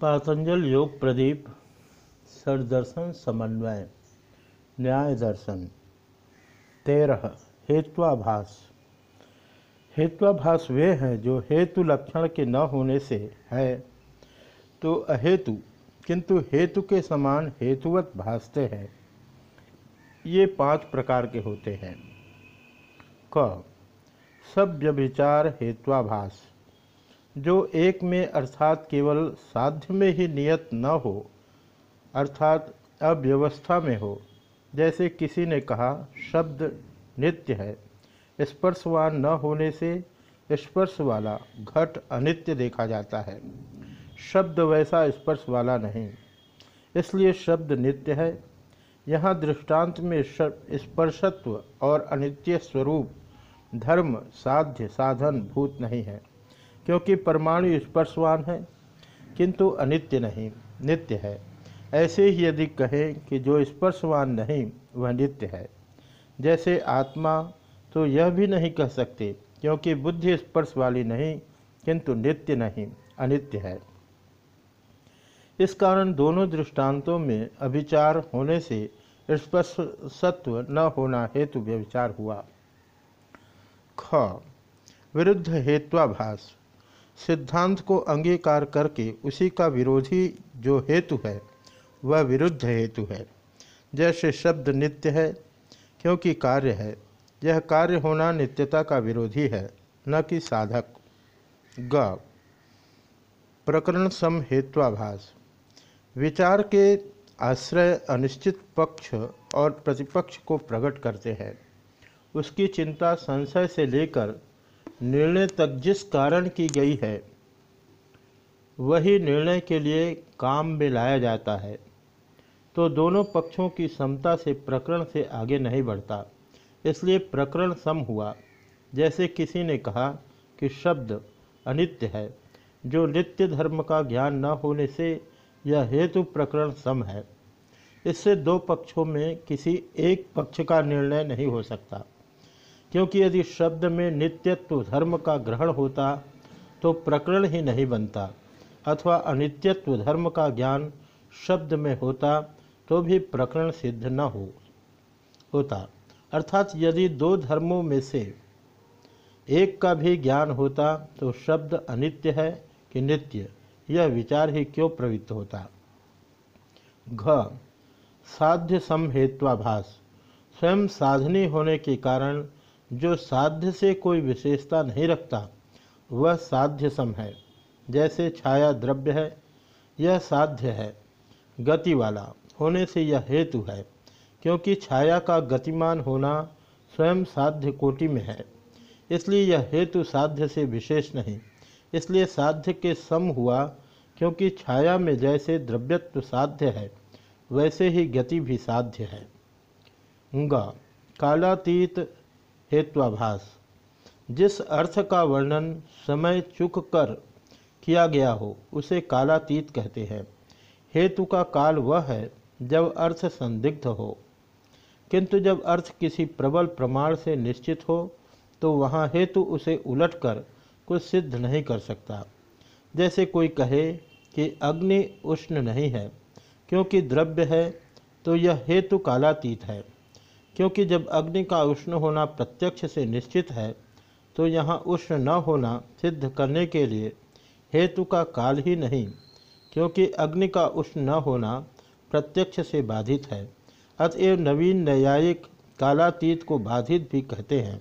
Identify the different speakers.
Speaker 1: पातंजल योग प्रदीप सरदर्शन समन्वय, न्याय दर्शन। तेरह, हेत्वाभास। हेत्वाभास वे हैं जो हेतु लक्षण के न होने से है। तो अहेतु, किंतु हेतु के समान हेतुवत भासते हैं। ये पाँच प्रकार के होते हैं। क सब व्यभिचार हेत्वाभास। जो एक में अर्थात केवल साध्य में ही नियत न हो, अर्थात अव्यवस्था में हो, जैसे किसी ने कहा, शब्द नित्य है। स्पर्शवान न होने से स्पर्श वाला घट अनित्य देखा जाता है। शब्द वैसा स्पर्श वाला नहीं, इसलिए शब्द नित्य है। यहाँ दृष्टांत में स्पर्शत्व और अनित्य स्वरूप, धर्म, साध्य, साधन, भूत नहीं है। क्योंकि परमाणु स्पर्शवान है, किंतु अनित्य नहीं, नित्य है। ऐसे ही यदि कहें कि जो स्पर्शवान नहीं, वह नित्य है। जैसे आत्मा तो यह भी नहीं कह सकते, क्योंकि बुद्धि स्पर्श वाली नहीं, किंतु नित्य नहीं, अनित्य है। इस कारण दोनों दृष्टांतों में अभिचार होने से स्पर्श सत्व न होना हेतु व्यविचार हुआ। ख, विरुद्ध हेत्वाभास। सिद्धांत को अंगीकार करके उसी का विरोधी जो हेतु है, वह विरुद्ध हेतु है। जैसे शब्द नित्य है, क्योंकि कार्य है, यह कार्य होना नित्यता का विरोधी है, न कि साधक। ग, प्रकरण सम हेत्वाभास। विचार के आश्रय अनिश्चित पक्ष और प्रतिपक्ष को प्रकट करते हैं। उसकी चिंता संशय से लेकर निर्णय तक जिस कारण की गई है, वही निर्णय के लिए काम में लाया जाता है। तो दोनों पक्षों की समता से प्रकरण से आगे नहीं बढ़ता। इसलिए प्रकरण सम हुआ। जैसे किसी ने कहा कि शब्द अनित्य है, जो नित्य धर्म का ज्ञान न होने से यह हेतु प्रकरण सम है। इससे दो पक्षों में किसी एक पक्ष का निर्णय नहीं हो सकता। क्योंकि यदि शब्द में नित्यत्व धर्म का ग्रहण होता तो प्रकरण ही नहीं बनता। अथवा अनित्यत्व धर्म का ज्ञान शब्द में होता तो भी प्रकरण सिद्ध न हो, होता। अर्थात यदि दो धर्मों में से एक का भी ज्ञान होता तो शब्द अनित्य है कि नित्य, यह विचार ही क्यों प्रवृत्त होता? घ, साध्य समहेत्वाभास स्वयं साधनी होने के कारण जो साध्य से कोई विशेषता नहीं रखता, वह साध्य सम है। जैसे छाया द्रव्य है, यह साध्य है। गति वाला होने से यह हेतु है, क्योंकि छाया का गतिमान होना स्वयं साध्य कोटि में है। इसलिए यह हेतु साध्य से विशेष नहीं, इसलिए साध्य के सम हुआ क्योंकि छाया में जैसे द्रव्यत्व साध्य है, वैसे ही गति भी साध्य है। गा कालातीत हेत्वाभास। जिस अर्थ का वर्णन समय चुक कर किया गया हो, उसे कालातीत कहते हैं। हेतु का काल वह है, जब अर्थ संदिग्ध हो। किंतु जब अर्थ किसी प्रबल प्रमाण से निश्चित हो तो वहाँ हेतु उसे उलटकर कुछ सिद्ध नहीं कर सकता। जैसे कोई कहे कि अग्नि उष्ण नहीं है, क्योंकि द्रव्य है तो यह हेतु कालातीत है। क्योंकि जब अग्नि का उष्ण होना प्रत्यक्ष से निश्चित है तो यहाँ उष्ण न होना सिद्ध करने के लिए हेतु का काल ही नहीं, क्योंकि अग्नि का उष्ण न होना प्रत्यक्ष से बाधित है। अतएव नवीन न्यायिक कालातीत को बाधित भी कहते हैं।